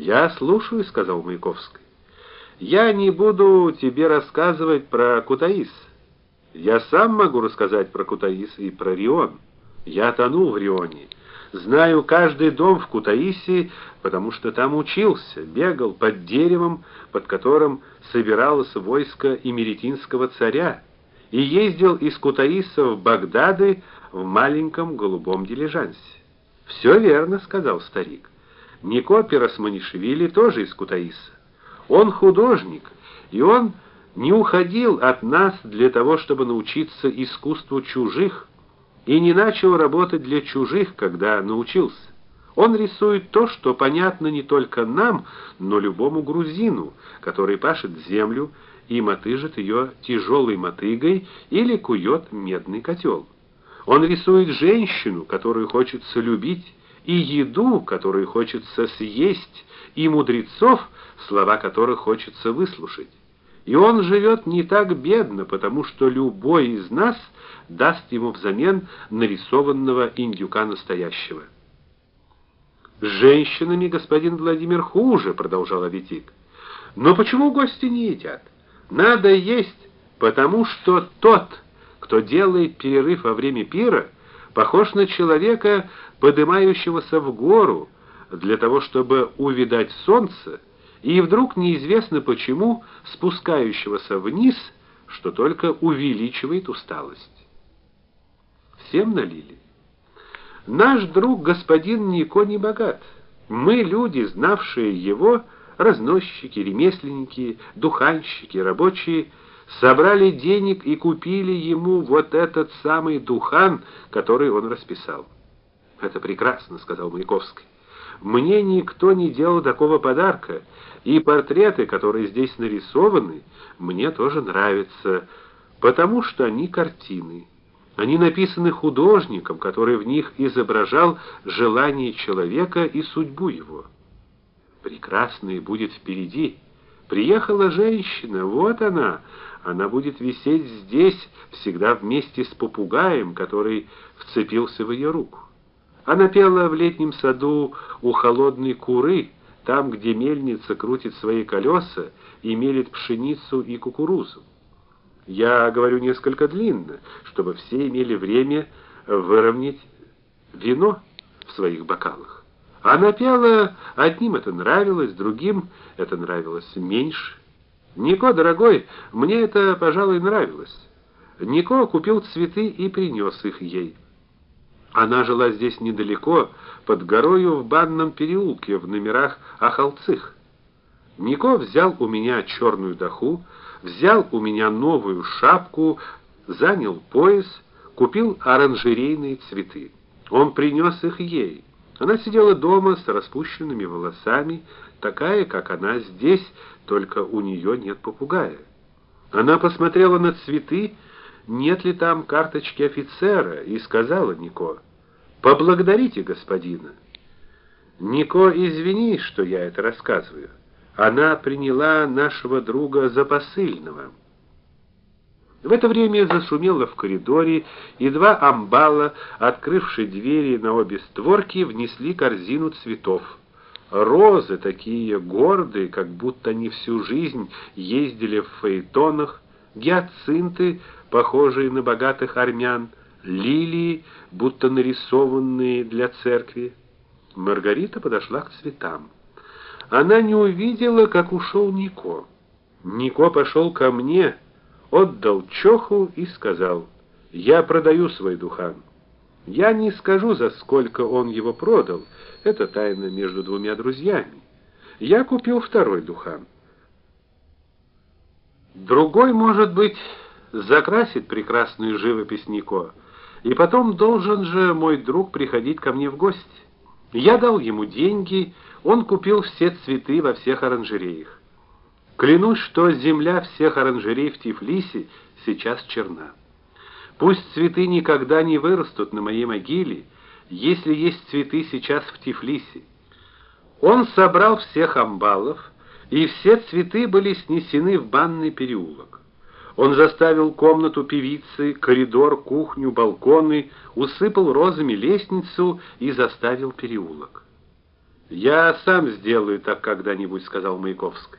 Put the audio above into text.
Я слушаю, сказал Маяковский. Я не буду тебе рассказывать про Кутаис. Я сам могу рассказать про Кутаис и про Рион. Я тонул в Рионе. Знаю каждый дом в Кутаиси, потому что там учился, бегал под деревом, под которым собиралось войско имеретинского царя, и ездил из Кутаиса в Багдады в маленьком голубом дилижансе. «Все верно, сказал старик. Нико Пиросманишвили тоже из Кутаиса. Он художник, и он не уходил от нас для того, чтобы научиться искусству чужих и не начал работать для чужих, когда научился. Он рисует то, что понятно не только нам, но любому грузину, который пашет землю и мотыжит ее тяжелой мотыгой или кует медный котел. Он рисует женщину, которую хочется любить, и еду, которую хочется съесть, и мудрецов, слова которых хочется выслушать. И он живет не так бедно, потому что любой из нас даст ему взамен нарисованного индюка настоящего. С женщинами, господин Владимир, хуже, продолжал Аветик. Но почему гости не едят? Надо есть, потому что тот, кто делает перерыв во время пира, похож на человека, поднимающегося в гору для того, чтобы увидать солнце и вдруг неизвестно почему спускающегося вниз, что только увеличивает усталость. Всем налили. Наш друг господин Нико не богат. Мы люди, знавшие его, разносчики, ремесленники, духанщики, рабочие, собрали денег и купили ему вот этот самый духан, который он расписал. Это прекрасно, сказал Маяковский. Мне никто не делал такого подарка, и портреты, которые здесь нарисованы, мне тоже нравятся, потому что они картины. Они написаны художником, который в них изображал желание человека и судьбу его. Прекрасное будет впереди. Приехала женщина, вот она. Она будет висеть здесь, всегда вместе с попугаем, который вцепился в ее руку. Она пела в летнем саду у холодной куры, там, где мельница крутит свои колеса и мелит пшеницу и кукурузу. Я говорю несколько длинно, чтобы все имели время выровнять вино в своих бокалах. Она пела, одним это нравилось, другим это нравилось меньше. Нико, дорогой, мне это, пожалуй, нравилось. Нико купил цветы и принес их ей. Она жила здесь недалеко, под горою в банном переулке в номерах Ахалцых. Нико взял у меня черную даху, взял у меня новую шапку, занял пояс, купил оранжерейные цветы. Он принес их ей. Она сидела дома с распущенными волосами, такая, как она здесь, только у нее нет попугая. Она посмотрела на цветы, нет ли там карточки офицера, и сказала Нико: "Поблагодарите господина". Нико, извини, что я это рассказываю. Она приняла нашего друга за посыльного. В это время зашумело в коридоре, и два амбала, открывшие двери на обе створки, внесли корзину цветов. Розы такие гордые, как будто они всю жизнь ездили в фаэтонах, гиацинты, похожие на богатых армян, лилии, будто нарисованные для церкви. Маргарита подошла к цветам. Она не увидела, как ушел Нико. Нико пошел ко мне, отдал чоху и сказал: "Я продаю свой духан. Я не скажу, за сколько он его продал, это тайна между двумя друзьями. Я купил второй духан. Другой, может быть, закрасит прекрасную живопись Нико, и потом должен же мой друг приходить ко мне в гости. Я дал ему деньги, он купил все цветы во всех оранжереях. Клянусь, что земля всех оранжерей в Тифлисе сейчас черна. Пусть цветы никогда не вырастут на моей могиле, если есть цветы сейчас в Тифлисе. Он собрал всех амбалов, и все цветы были снесены в банный переулок. Он заставил комнату певицы, коридор, кухню, балконы, усыпал розами лестницу и заставил переулок. Я сам сделаю так когда-нибудь, сказал Маяковский.